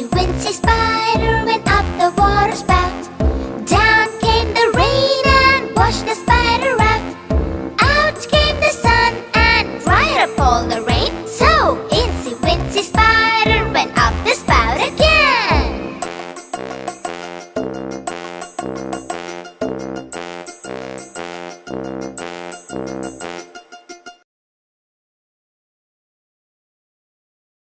Pretty Wincy Spider went up the water spout. Down came the rain and washed the spider out. Out came the sun and dried up all the